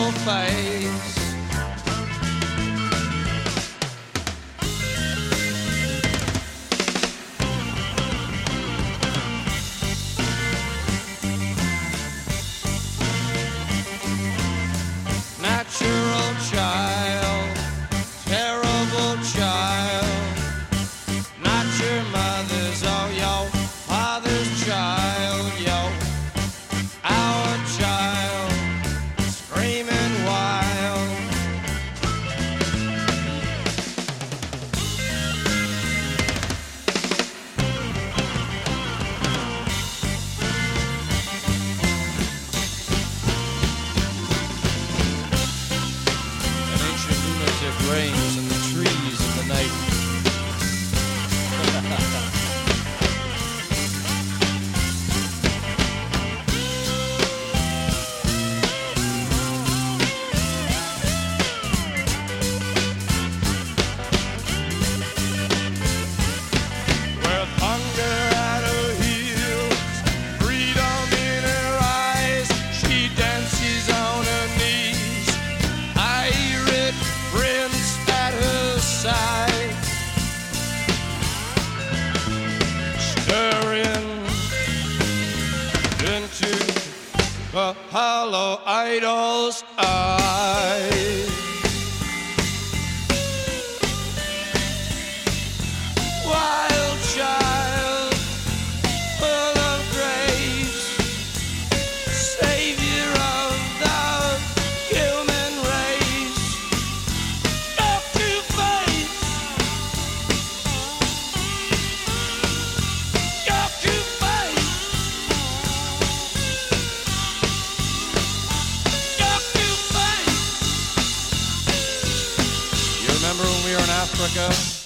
beautiful face. Natural. rain. Hollow idol's eyes. Remember when we were in Africa?